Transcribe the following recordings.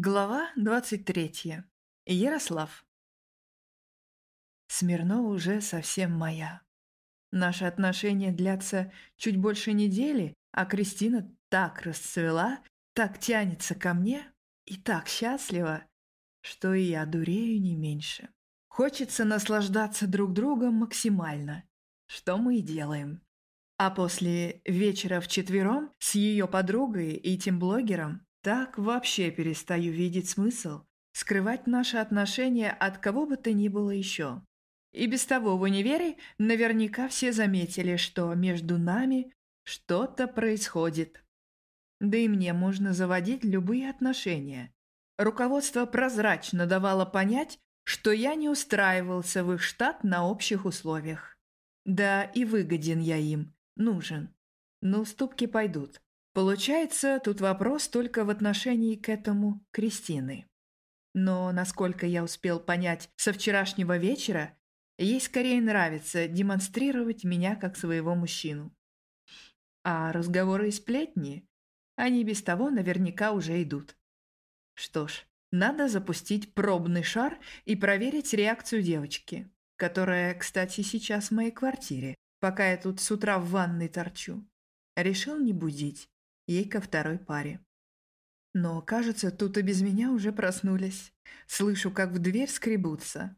Глава 23. Ярослав. Смирнова уже совсем моя. Наши отношения длятся чуть больше недели, а Кристина так расцвела, так тянется ко мне и так счастлива, что и я дурею не меньше. Хочется наслаждаться друг другом максимально, что мы и делаем. А после вечера вчетвером с ее подругой и тем блогером так вообще перестаю видеть смысл скрывать наши отношения от кого бы то ни было еще. И без того в универе наверняка все заметили, что между нами что-то происходит. Да и мне можно заводить любые отношения. Руководство прозрачно давало понять, что я не устраивался в их штат на общих условиях. Да и выгоден я им, нужен. Но уступки пойдут. Получается, тут вопрос только в отношении к этому Кристины. Но, насколько я успел понять со вчерашнего вечера, ей скорее нравится демонстрировать меня как своего мужчину. А разговоры и сплетни, они без того наверняка уже идут. Что ж, надо запустить пробный шар и проверить реакцию девочки, которая, кстати, сейчас в моей квартире, пока я тут с утра в ванной торчу. Решил не будить ей ко второй паре. Но, кажется, тут и без меня уже проснулись. Слышу, как в дверь скребутся.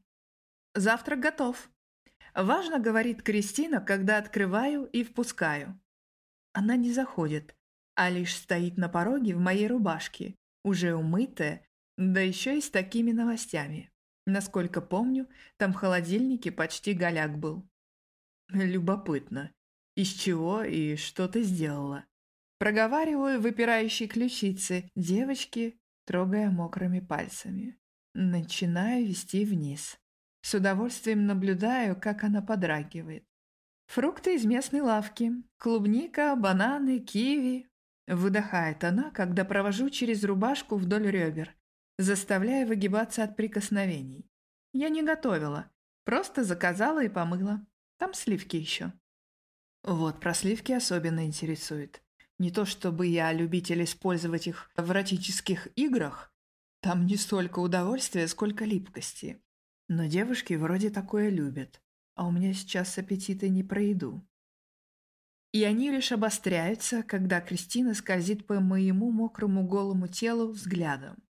«Завтрак готов». Важно, говорит Кристина, когда открываю и впускаю. Она не заходит, а лишь стоит на пороге в моей рубашке, уже умытая, да еще и с такими новостями. Насколько помню, там в холодильнике почти голяк был. Любопытно, из чего и что ты сделала? Проговариваю выпирающие ключицы девочки, трогая мокрыми пальцами. Начинаю вести вниз. С удовольствием наблюдаю, как она подрагивает. Фрукты из местной лавки. Клубника, бананы, киви. Выдыхает она, когда провожу через рубашку вдоль ребер, заставляя выгибаться от прикосновений. Я не готовила, просто заказала и помыла. Там сливки еще. Вот про сливки особенно интересует. Не то чтобы я любитель использовать их в эротических играх, там не столько удовольствия, сколько липкости. Но девушки вроде такое любят, а у меня сейчас аппетита не про еду. И они лишь обостряются, когда Кристина скользит по моему мокрому голому телу взглядом.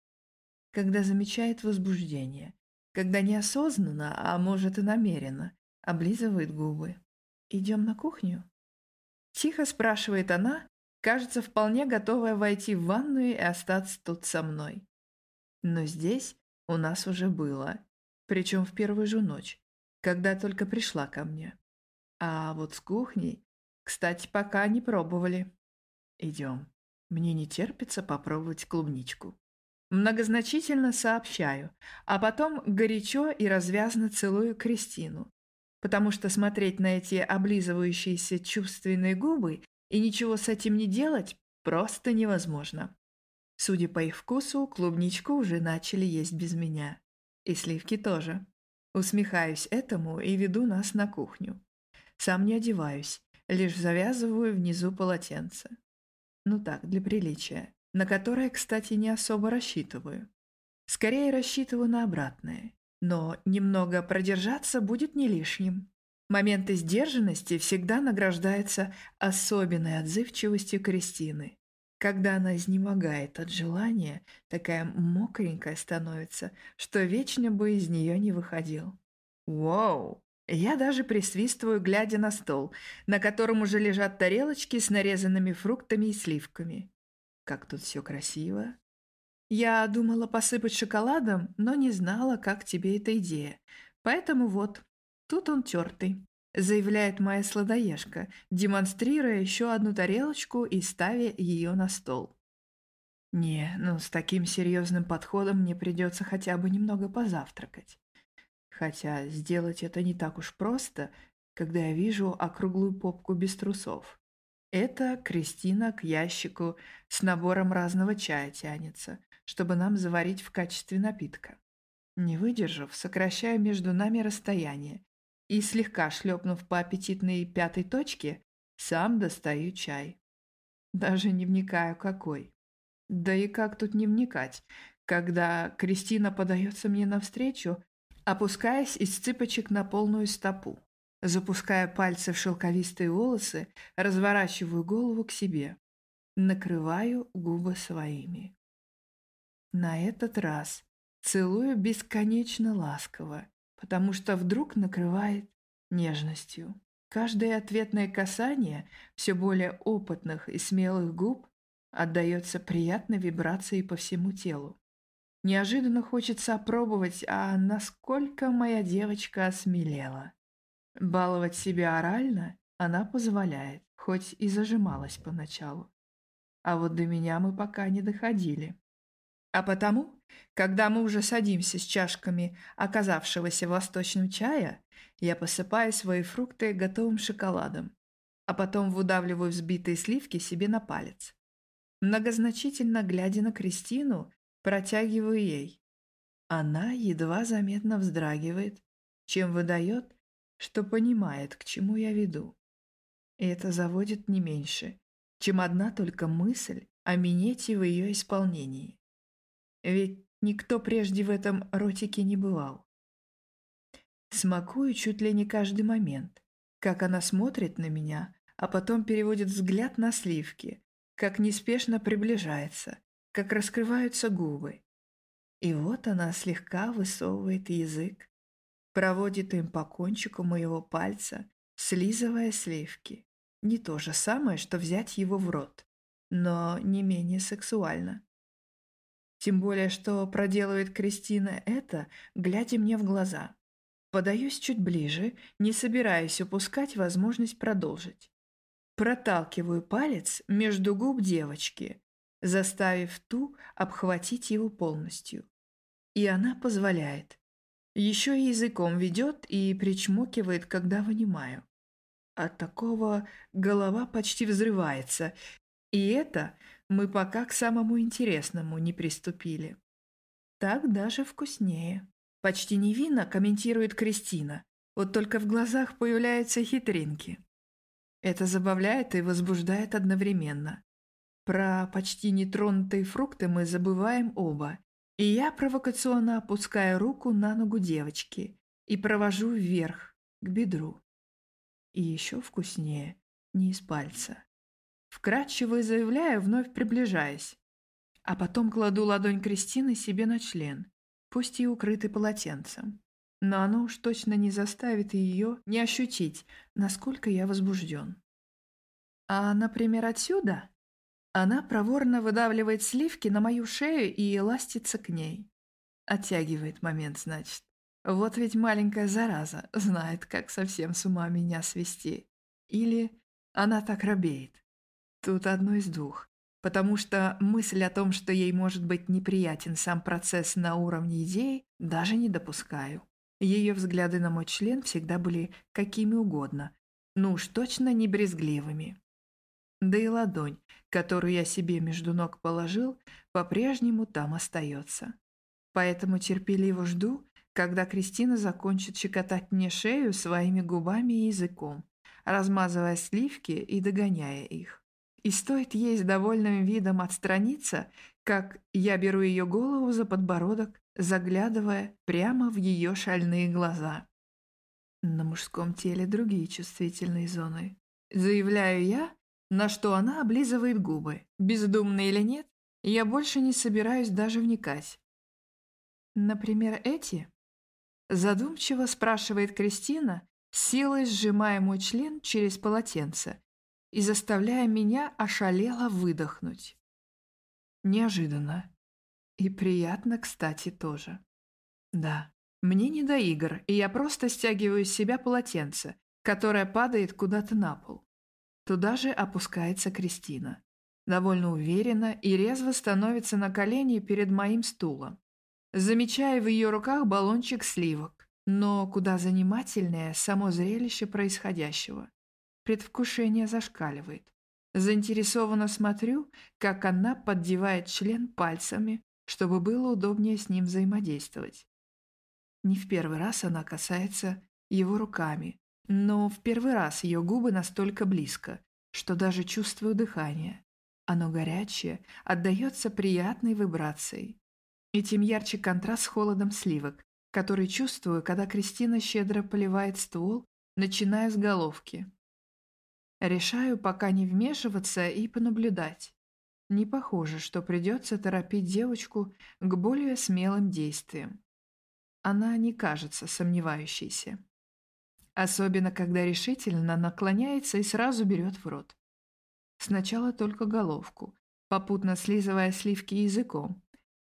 Когда замечает возбуждение. Когда неосознанно, а может и намеренно, облизывает губы. «Идем на кухню?» Тихо спрашивает она, кажется, вполне готовая войти в ванную и остаться тут со мной. Но здесь у нас уже было, причем в первую же ночь, когда только пришла ко мне. А вот с кухней, кстати, пока не пробовали. Идем. Мне не терпится попробовать клубничку. Многозначительно сообщаю, а потом горячо и развязно целую Кристину, потому что смотреть на эти облизывающиеся чувственные губы и ничего с этим не делать просто невозможно. Судя по их вкусу, клубничку уже начали есть без меня. И сливки тоже. Усмехаюсь этому и веду нас на кухню. Сам не одеваюсь, лишь завязываю внизу полотенце. Ну так, для приличия, на которое, кстати, не особо рассчитываю. Скорее рассчитываю на обратное. Но немного продержаться будет не лишним. Моменты сдержанности всегда награждаются особенной отзывчивостью Кристины. Когда она изнемогает от желания, такая мокренькая становится, что вечно бы из нее не выходил. Вау! Я даже присвистываю, глядя на стол, на котором уже лежат тарелочки с нарезанными фруктами и сливками. Как тут все красиво. Я думала посыпать шоколадом, но не знала, как тебе эта идея. Поэтому вот, Тут он тертый, заявляет моя сладоежка, демонстрируя еще одну тарелочку и ставя ее на стол. Не, ну с таким серьезным подходом мне придется хотя бы немного позавтракать. Хотя сделать это не так уж просто, когда я вижу округлую попку без трусов. Это Кристина к ящику с набором разного чая тянется, чтобы нам заварить в качестве напитка. Не выдержав, сокращаю между нами расстояние и, слегка шлепнув по аппетитной пятой точке, сам достаю чай. Даже не вникаю, какой. Да и как тут не вникать, когда Кристина подается мне навстречу, опускаясь из цыпочек на полную стопу. Запуская пальцы в шелковистые волосы, разворачиваю голову к себе. Накрываю губы своими. На этот раз целую бесконечно ласково, потому что вдруг накрывает нежностью. Каждое ответное касание все более опытных и смелых губ отдается приятной вибрацией по всему телу. Неожиданно хочется опробовать, а насколько моя девочка осмелела. Баловать себя орально она позволяет, хоть и зажималась поначалу. А вот до меня мы пока не доходили. А потому, когда мы уже садимся с чашками оказавшегося в восточном чая, я посыпаю свои фрукты готовым шоколадом, а потом выдавливаю взбитые сливки себе на палец. Многозначительно глядя на Кристину, протягиваю ей. Она едва заметно вздрагивает, чем выдает, что понимает, к чему я веду. И это заводит не меньше, чем одна только мысль о минете в ее исполнении. Ведь никто прежде в этом ротике не бывал. Смакую чуть ли не каждый момент, как она смотрит на меня, а потом переводит взгляд на сливки, как неспешно приближается, как раскрываются губы. И вот она слегка высовывает язык, проводит им по кончику моего пальца, слизывая сливки. Не то же самое, что взять его в рот, но не менее сексуально. Тем более, что проделывает Кристина это, глядя мне в глаза. Подаюсь чуть ближе, не собираясь упускать возможность продолжить. Проталкиваю палец между губ девочки, заставив ту обхватить его полностью. И она позволяет. Еще и языком ведет и причмокивает, когда вынимаю. От такого голова почти взрывается. И это мы пока к самому интересному не приступили. Так даже вкуснее. Почти невинно комментирует Кристина. Вот только в глазах появляются хитринки. Это забавляет и возбуждает одновременно. Про почти нетронутые фрукты мы забываем оба. И я провокационно опускаю руку на ногу девочки и провожу вверх, к бедру. И еще вкуснее, не из пальца. Вкратчиво заявляю, вновь приближаясь. А потом кладу ладонь Кристины себе на член, пусть и укрытый полотенцем. Но оно уж точно не заставит ее не ощутить, насколько я возбужден. А, например, отсюда она проворно выдавливает сливки на мою шею и ластится к ней. Оттягивает момент, значит. Вот ведь маленькая зараза знает, как совсем с ума меня свести. Или она так робеет. Тут одно из двух. Потому что мысль о том, что ей может быть неприятен сам процесс на уровне идей, даже не допускаю. Ее взгляды на мой член всегда были какими угодно, ну уж точно не брезгливыми. Да и ладонь, которую я себе между ног положил, по-прежнему там остается. Поэтому терпеливо жду, когда Кристина закончит щекотать мне шею своими губами и языком, размазывая сливки и догоняя их. И стоит ей с довольным видом отстраниться, как я беру ее голову за подбородок, заглядывая прямо в ее шальные глаза. На мужском теле другие чувствительные зоны. Заявляю я, на что она облизывает губы. Бездумно или нет, я больше не собираюсь даже вникать. Например, эти? Задумчиво спрашивает Кристина, силой сжимая мой член через полотенце и заставляя меня ошалело выдохнуть. Неожиданно. И приятно, кстати, тоже. Да, мне не до игр, и я просто стягиваю с себя полотенце, которое падает куда-то на пол. Туда же опускается Кристина. Довольно уверенно и резво становится на колени перед моим стулом. Замечая в ее руках баллончик сливок, но куда занимательнее само зрелище происходящего. Предвкушение зашкаливает. Заинтересованно смотрю, как она поддевает член пальцами, чтобы было удобнее с ним взаимодействовать. Не в первый раз она касается его руками, но в первый раз ее губы настолько близко, что даже чувствую дыхание. Оно горячее, отдается приятной вибрацией. И тем ярче контраст с холодом сливок, который чувствую, когда Кристина щедро поливает ствол, начиная с головки. Решаю пока не вмешиваться и понаблюдать. Не похоже, что придется торопить девочку к более смелым действиям. Она не кажется сомневающейся. Особенно, когда решительно наклоняется и сразу берет в рот. Сначала только головку, попутно слизывая сливки языком,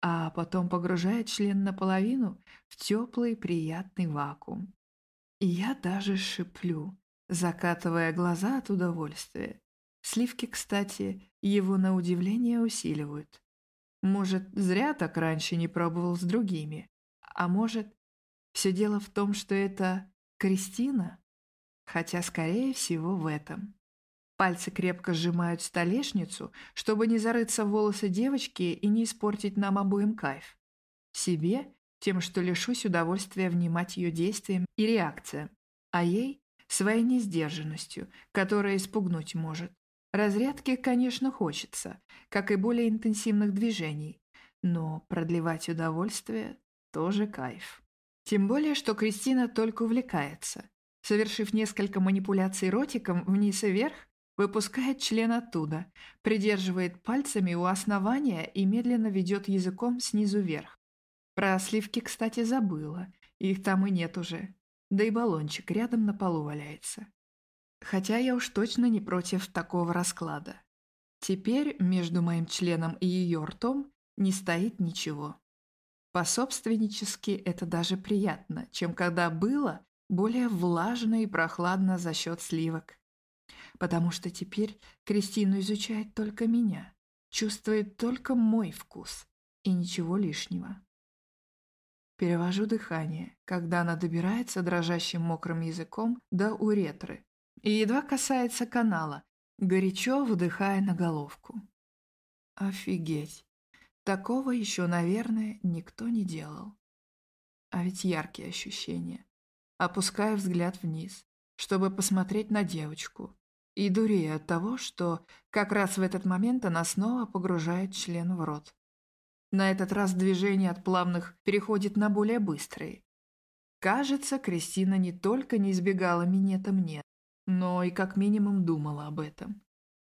а потом погружает член наполовину в теплый приятный вакуум. И я даже шиплю, закатывая глаза от удовольствия. Сливки, кстати, его на удивление усиливают. Может, зря так раньше не пробовал с другими. А может, все дело в том, что это Кристина? Хотя, скорее всего, в этом. Пальцы крепко сжимают столешницу, чтобы не зарыться в волосы девочки и не испортить нам обоим кайф. Себе тем, что лишусь удовольствия внимать ее действиям и реакциям, а ей – своей несдержанностью, которая испугнуть может. Разрядки, конечно, хочется, как и более интенсивных движений, но продлевать удовольствие – тоже кайф. Тем более, что Кристина только увлекается. Совершив несколько манипуляций ротиком вниз и вверх, выпускает член оттуда, придерживает пальцами у основания и медленно ведет языком снизу вверх. Про сливки, кстати, забыла. Их там и нет уже. Да и баллончик рядом на полу валяется. Хотя я уж точно не против такого расклада. Теперь между моим членом и ее ртом не стоит ничего. Пособственнически это даже приятно, чем когда было более влажно и прохладно за счет сливок. Потому что теперь Кристину изучает только меня, чувствует только мой вкус и ничего лишнего. Перевожу дыхание, когда она добирается дрожащим мокрым языком до уретры и едва касается канала, горячо выдыхая на головку. Офигеть! Такого еще, наверное, никто не делал. А ведь яркие ощущения. Опускаю взгляд вниз, чтобы посмотреть на девочку, и дурею от того, что как раз в этот момент она снова погружает член в рот. На этот раз движение от плавных переходит на более быстрые. Кажется, Кристина не только не избегала минета мне, но и как минимум думала об этом.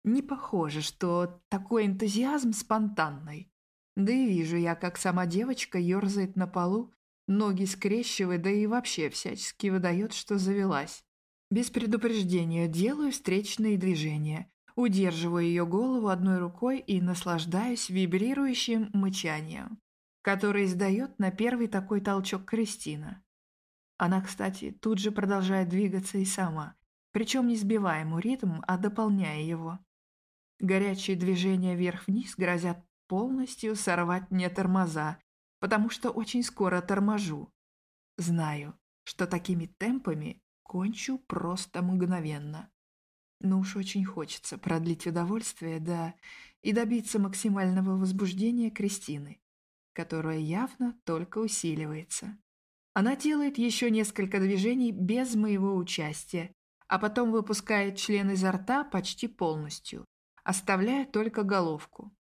Не похоже, что такой энтузиазм спонтанный. Да и вижу я, как сама девочка ерзает на полу, ноги скрещивает, да и вообще всячески выдает, что завелась. Без предупреждения делаю встречные движения, Удерживаю ее голову одной рукой и наслаждаюсь вибрирующим мычанием, которое издает на первый такой толчок Кристина. Она, кстати, тут же продолжает двигаться и сама, причем не сбивая ему ритм, а дополняя его. Горячие движения вверх-вниз грозят полностью сорвать мне тормоза, потому что очень скоро торможу. Знаю, что такими темпами кончу просто мгновенно но уж очень хочется продлить удовольствие, да, и добиться максимального возбуждения Кристины, которое явно только усиливается. Она делает еще несколько движений без моего участия, а потом выпускает член изо рта почти полностью, оставляя только головку.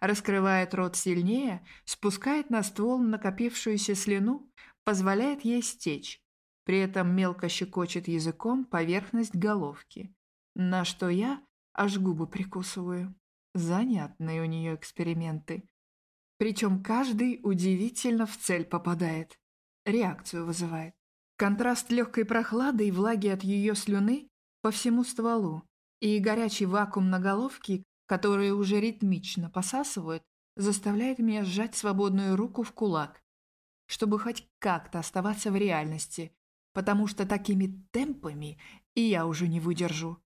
Раскрывает рот сильнее, спускает на ствол накопившуюся слюну, позволяет ей стечь, при этом мелко щекочет языком поверхность головки, на что я аж губы прикусываю. Занятные у нее эксперименты. Причем каждый удивительно в цель попадает. Реакцию вызывает. Контраст легкой прохлады и влаги от ее слюны по всему стволу и горячий вакуум на головке, которые уже ритмично посасывают, заставляет меня сжать свободную руку в кулак, чтобы хоть как-то оставаться в реальности, потому что такими темпами и я уже не выдержу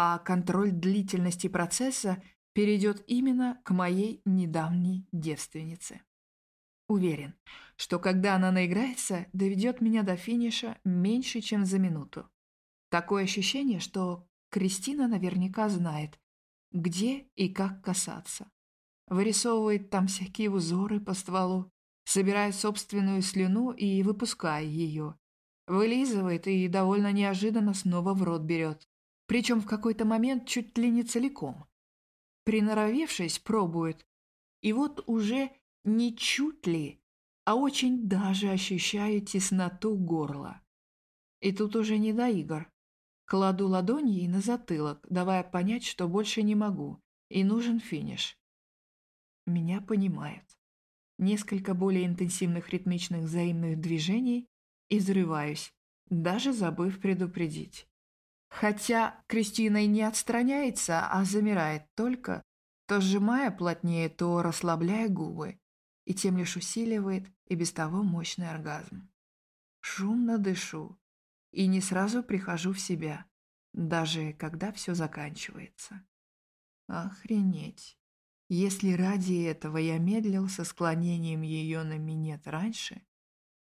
а контроль длительности процесса перейдет именно к моей недавней девственнице. Уверен, что когда она наиграется, доведет меня до финиша меньше, чем за минуту. Такое ощущение, что Кристина наверняка знает, где и как касаться. Вырисовывает там всякие узоры по стволу, собирает собственную слюну и выпуская ее. Вылизывает и довольно неожиданно снова в рот берет причем в какой-то момент чуть ли не целиком. Приноровевшись, пробует. И вот уже не чуть ли, а очень даже ощущаю тесноту горла. И тут уже не до игр. Кладу ладонь ей на затылок, давая понять, что больше не могу, и нужен финиш. Меня понимают. Несколько более интенсивных ритмичных взаимных движений и взрываюсь, даже забыв предупредить. Хотя Кристина и не отстраняется, а замирает только, то сжимая плотнее, то расслабляя губы, и тем лишь усиливает и без того мощный оргазм. Шумно дышу и не сразу прихожу в себя, даже когда все заканчивается. Охренеть. Если ради этого я медлил со склонением ее на минет раньше,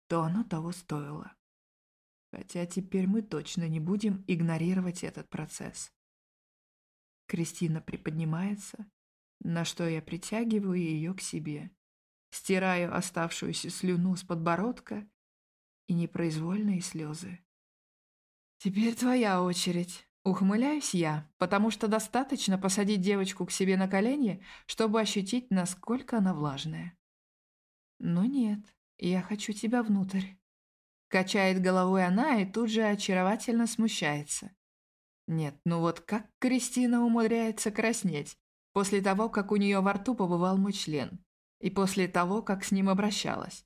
то оно того стоило. Хотя теперь мы точно не будем игнорировать этот процесс. Кристина приподнимается, на что я притягиваю ее к себе, стираю оставшуюся слюну с подбородка и непроизвольные слезы. «Теперь твоя очередь», — ухмыляюсь я, потому что достаточно посадить девочку к себе на колени, чтобы ощутить, насколько она влажная. «Ну нет, я хочу тебя внутрь». Качает головой она и тут же очаровательно смущается. Нет, ну вот как Кристина умудряется краснеть после того, как у нее во рту побывал мой член, и после того, как с ним обращалась.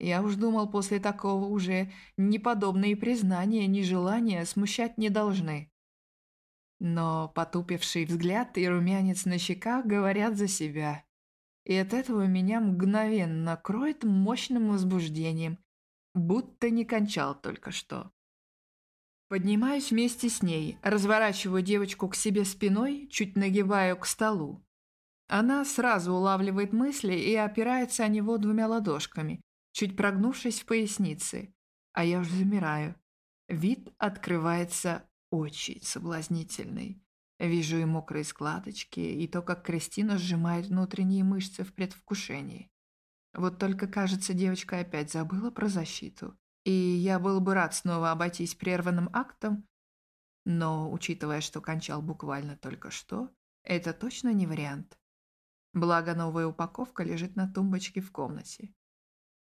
Я уж думал, после такого уже ни подобные признания, ни желания смущать не должны. Но потупивший взгляд и румянец на щеках говорят за себя. И от этого меня мгновенно кроет мощным возбуждением, будто не кончал только что. Поднимаюсь вместе с ней, разворачиваю девочку к себе спиной, чуть нагибаю к столу. Она сразу улавливает мысли и опирается о него двумя ладошками, чуть прогнувшись в пояснице. А я уже замираю. Вид открывается очень соблазнительный. Вижу и мокрые складочки, и то, как Кристина сжимает внутренние мышцы в предвкушении. Вот только, кажется, девочка опять забыла про защиту. И я был бы рад снова обойтись прерванным актом, но, учитывая, что кончал буквально только что, это точно не вариант. Благо, новая упаковка лежит на тумбочке в комнате.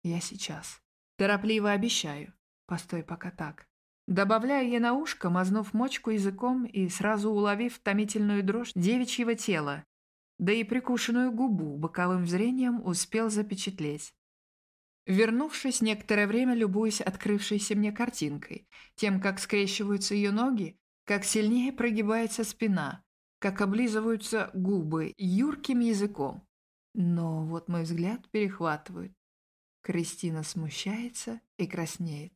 Я сейчас. Торопливо обещаю. Постой пока так. Добавляю ей на ушко, мазнув мочку языком и сразу уловив томительную дрожь девичьего тела, да и прикушенную губу боковым зрением успел запечатлеть. Вернувшись, некоторое время любуясь открывшейся мне картинкой, тем, как скрещиваются ее ноги, как сильнее прогибается спина, как облизываются губы юрким языком. Но вот мой взгляд перехватывает. Кристина смущается и краснеет.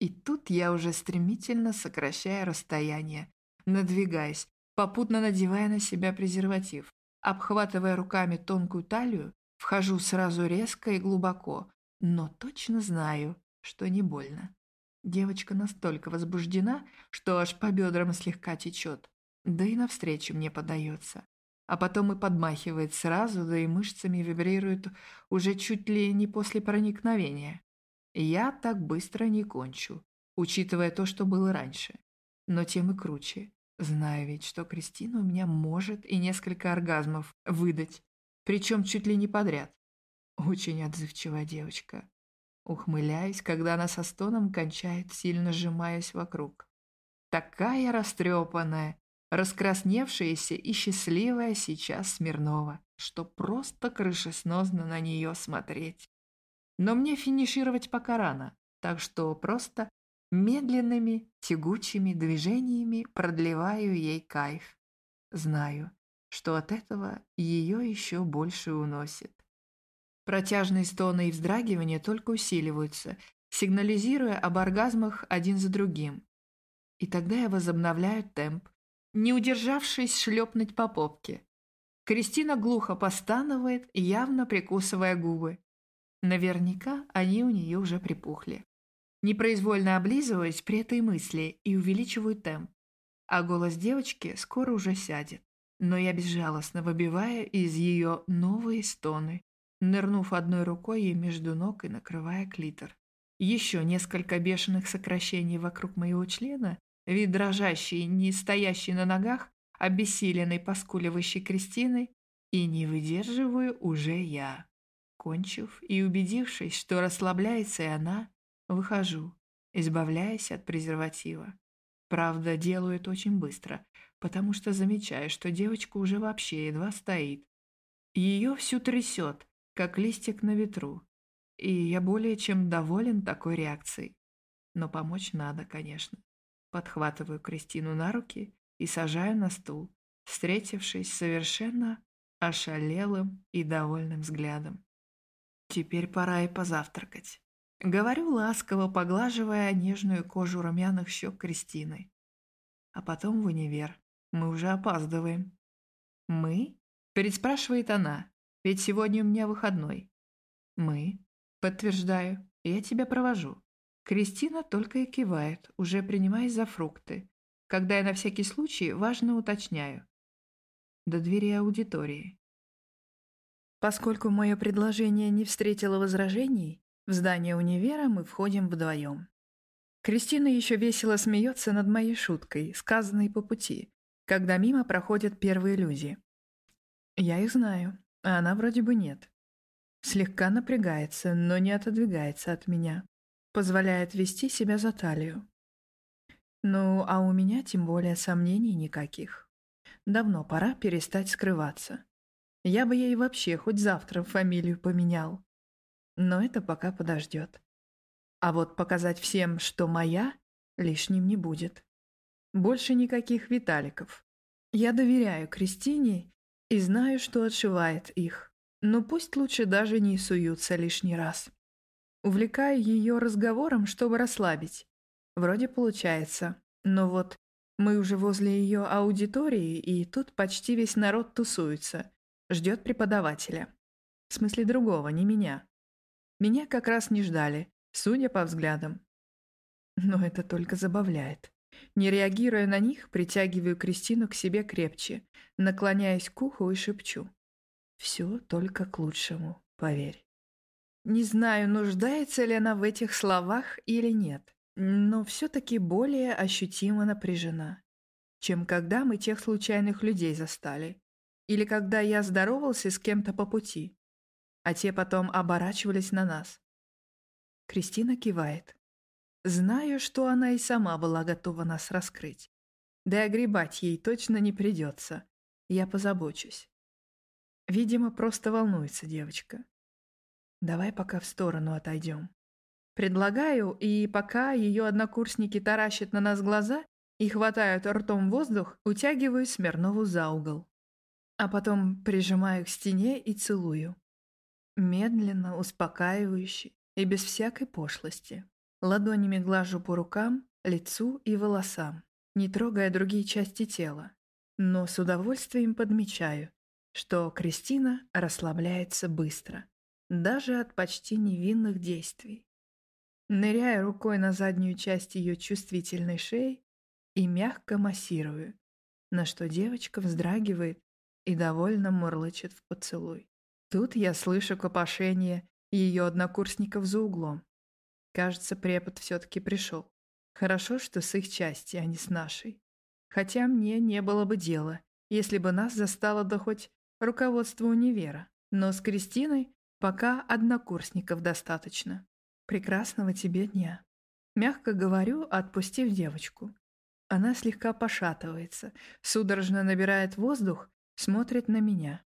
И тут я уже стремительно сокращаю расстояние, надвигаясь, попутно надевая на себя презерватив. Обхватывая руками тонкую талию, вхожу сразу резко и глубоко, но точно знаю, что не больно. Девочка настолько возбуждена, что аж по бедрам слегка течет, да и навстречу мне подается. А потом и подмахивает сразу, да и мышцами вибрирует уже чуть ли не после проникновения. Я так быстро не кончу, учитывая то, что было раньше. Но тем и круче. Знаю ведь, что Кристина у меня может и несколько оргазмов выдать, причем чуть ли не подряд. Очень отзывчивая девочка. Ухмыляюсь, когда она со стоном кончает, сильно сжимаясь вокруг. Такая растрепанная, раскрасневшаяся и счастливая сейчас Смирнова, что просто крышесносно на нее смотреть. Но мне финишировать пока рано, так что просто Медленными, тягучими движениями продлеваю ей кайф. Знаю, что от этого ее еще больше уносит. Протяжные стоны и вздрагивания только усиливаются, сигнализируя об оргазмах один за другим. И тогда я возобновляю темп, не удержавшись шлепнуть по попке. Кристина глухо постанывает, явно прикусывая губы. Наверняка они у нее уже припухли непроизвольно облизываясь при этой мысли и увеличиваю темп. А голос девочки скоро уже сядет. Но я безжалостно выбивая из ее новые стоны, нырнув одной рукой ей между ног и накрывая клитор. Еще несколько бешеных сокращений вокруг моего члена, вид дрожащей, не стоящей на ногах, обессиленной, поскуливающей Кристины, и не выдерживаю уже я. Кончив и убедившись, что расслабляется и она, выхожу, избавляясь от презерватива. Правда, делаю это очень быстро, потому что замечаю, что девочка уже вообще едва стоит. Ее всю трясет, как листик на ветру. И я более чем доволен такой реакцией. Но помочь надо, конечно. Подхватываю Кристину на руки и сажаю на стул, встретившись совершенно ошалелым и довольным взглядом. Теперь пора и позавтракать. Говорю ласково, поглаживая нежную кожу румяных щек Кристины. А потом в универ. Мы уже опаздываем. «Мы?» – переспрашивает она. «Ведь сегодня у меня выходной». «Мы?» – подтверждаю. «Я тебя провожу». Кристина только и кивает, уже принимаясь за фрукты, когда я на всякий случай важно уточняю. До двери аудитории. Поскольку мое предложение не встретило возражений, в здание универа мы входим вдвоем. Кристина еще весело смеется над моей шуткой, сказанной по пути, когда мимо проходят первые люди. Я их знаю, а она вроде бы нет. Слегка напрягается, но не отодвигается от меня. Позволяет вести себя за талию. Ну, а у меня тем более сомнений никаких. Давно пора перестать скрываться. Я бы ей вообще хоть завтра фамилию поменял. Но это пока подождет. А вот показать всем, что моя, лишним не будет. Больше никаких Виталиков. Я доверяю Кристине и знаю, что отшивает их. Но пусть лучше даже не суются лишний раз. Увлекаю ее разговором, чтобы расслабить. Вроде получается. Но вот мы уже возле ее аудитории, и тут почти весь народ тусуется. Ждет преподавателя. В смысле другого, не меня. Меня как раз не ждали, судя по взглядам. Но это только забавляет. Не реагируя на них, притягиваю Кристину к себе крепче, наклоняясь к уху и шепчу. Все только к лучшему, поверь. Не знаю, нуждается ли она в этих словах или нет, но все-таки более ощутимо напряжена, чем когда мы тех случайных людей застали, или когда я здоровался с кем-то по пути, а те потом оборачивались на нас. Кристина кивает. Знаю, что она и сама была готова нас раскрыть. Да и огребать ей точно не придется. Я позабочусь. Видимо, просто волнуется девочка. Давай пока в сторону отойдем. Предлагаю, и пока ее однокурсники таращат на нас глаза и хватают ртом воздух, утягиваю Смирнову за угол. А потом прижимаю к стене и целую. Медленно, успокаивающе и без всякой пошлости. Ладонями глажу по рукам, лицу и волосам, не трогая другие части тела. Но с удовольствием подмечаю, что Кристина расслабляется быстро, даже от почти невинных действий. Ныряя рукой на заднюю часть ее чувствительной шеи и мягко массирую, на что девочка вздрагивает и довольно мурлычет в поцелуй. Тут я слышу копошение ее однокурсников за углом. Кажется, препод все-таки пришел. Хорошо, что с их части, а не с нашей. Хотя мне не было бы дела, если бы нас застало да хоть руководство универа. Но с Кристиной пока однокурсников достаточно. Прекрасного тебе дня. Мягко говорю, отпустив девочку. Она слегка пошатывается, судорожно набирает воздух, смотрит на меня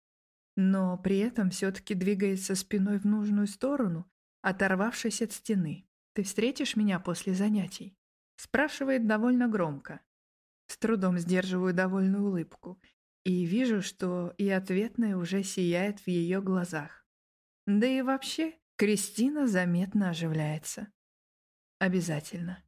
но при этом все-таки двигается спиной в нужную сторону, оторвавшись от стены. «Ты встретишь меня после занятий?» Спрашивает довольно громко. С трудом сдерживаю довольную улыбку и вижу, что и ответная уже сияет в ее глазах. Да и вообще, Кристина заметно оживляется. Обязательно.